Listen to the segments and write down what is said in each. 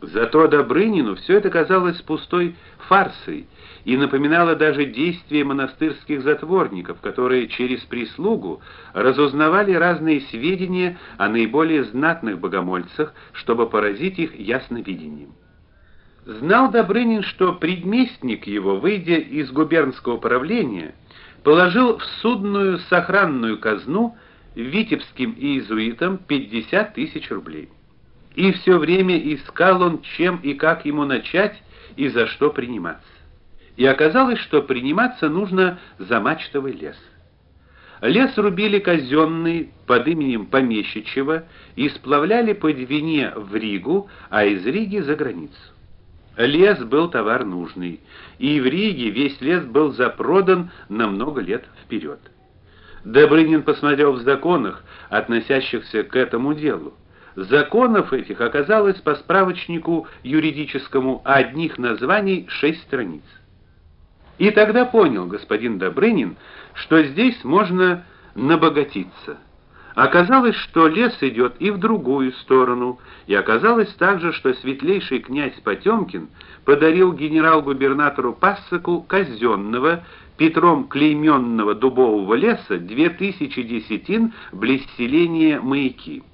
Зато Добрынину все это казалось пустой фарсой и напоминало даже действия монастырских затворников, которые через прислугу разузнавали разные сведения о наиболее знатных богомольцах, чтобы поразить их ясновидением. Знал Добрынин, что предместник его, выйдя из губернского управления, положил в судную сохранную казну витебским иезуитам 50 тысяч рублей. И все время искал он, чем и как ему начать и за что приниматься. И оказалось, что приниматься нужно за мачтовый лес. Лес рубили казенный под именем помещичьего и сплавляли по Двине в Ригу, а из Риги за границу. Лес был товар нужный, и в Риге весь лес был запродан на много лет вперед. Добрынин посмотрел в законах, относящихся к этому делу. Законов этих оказалось по справочнику юридическому одних названий шесть страниц. И тогда понял господин Добрынин, что здесь можно набогатиться. Оказалось, что лес идет и в другую сторону, и оказалось также, что светлейший князь Потемкин подарил генерал-губернатору Пассаку казенного Петром клейменного дубового леса две тысячи десятин близ Маяки.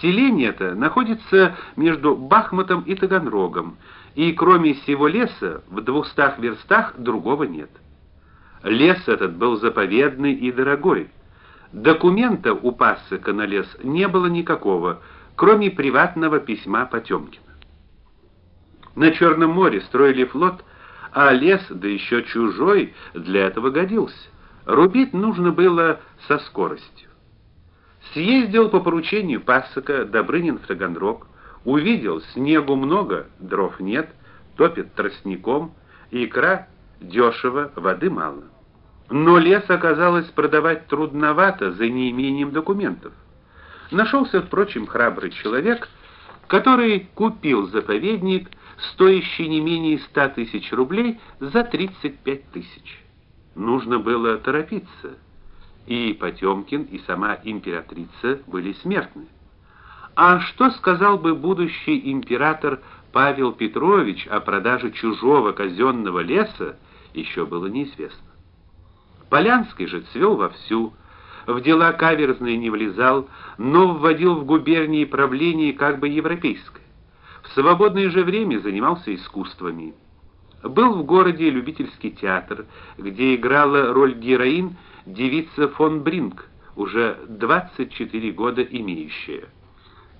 Селение это находится между Бахмутом и Таганрогом, и кроме сего леса в двухстах верстах другого нет. Лес этот был заповедный и дорогой. Документа у Пассека на лес не было никакого, кроме приватного письма Потемкина. На Черном море строили флот, а лес, да еще чужой, для этого годился. Рубить нужно было со скоростью. Съездил по поручению Пассека Добрынин в Таганрог, увидел, снегу много, дров нет, топит тростником, икра дешево, воды мало. Но лес оказалось продавать трудновато за неимением документов. Нашелся, впрочем, храбрый человек, который купил заповедник, стоящий не менее ста тысяч рублей, за тридцать пять тысяч. Нужно было торопиться и Потемкин, и сама императрица были смертны. А что сказал бы будущий император Павел Петрович о продаже чужого казенного леса, еще было неизвестно. Полянский же цвел вовсю, в дела каверзные не влезал, но вводил в губернии правление как бы европейское. В свободное же время занимался искусствами. Был в городе любительский театр, где играла роль героинь девица фон Бринг, уже 24 года имеющая.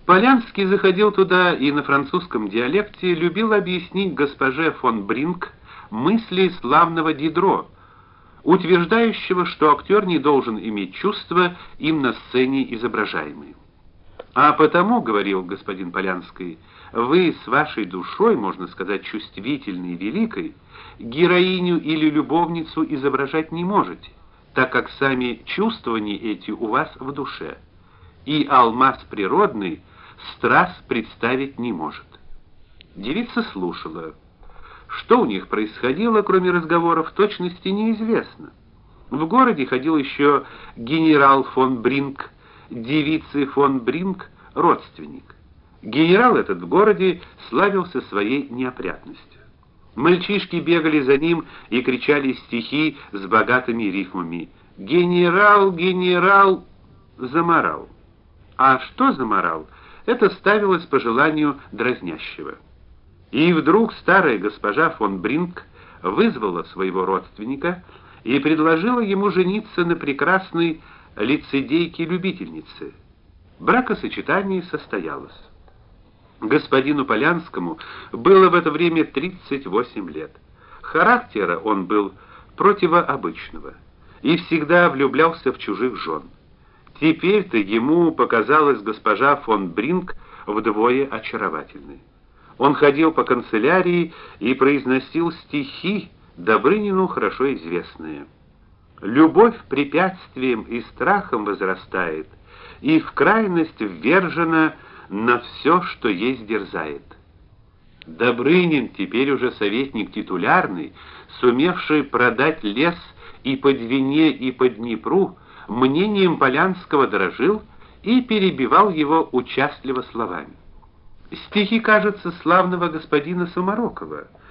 Полянский заходил туда и на французском диалекте любил объяснить госпоже фон Бринг мысли славного Дидро, утверждающего, что актер не должен иметь чувства им на сцене изображаемые. А потому, говорил господин Полянский, вы с вашей душой, можно сказать, чувствительной и великой, героиню или любовницу изображать не можете так как сами чувствования эти у вас в душе, и алмаз природный страз представить не может. Девица слушала. Что у них происходило, кроме разговоров, точности неизвестно. В городе ходил еще генерал фон Бринг, девицы фон Бринг родственник. Генерал этот в городе славился своей неопрятностью. Мальчишки бегали за ним и кричали стихи с богатыми рифмами. Генерал, генерал заморал. А что заморал? Это ставилось по желанию дразнящего. И вдруг старая госпожа фон Бринг вызвала своего родственника и предложила ему жениться на прекрасной лицедейке-любительнице. Бракосочетание состоялось. Господину Полянскому было в это время 38 лет. Характера он был противообычного и всегда влюблялся в чужих жен. Теперь-то ему показалась госпожа фон Бринг вдвое очаровательной. Он ходил по канцелярии и произносил стихи, Добрынину хорошо известные. Любовь препятствием и страхом возрастает, и в крайность ввержена на все, что есть дерзает. Добрынин, теперь уже советник титулярный, сумевший продать лес и по Двине, и по Днепру, мнением Полянского дорожил и перебивал его участливо словами. Стихи, кажется, славного господина Сумарокова.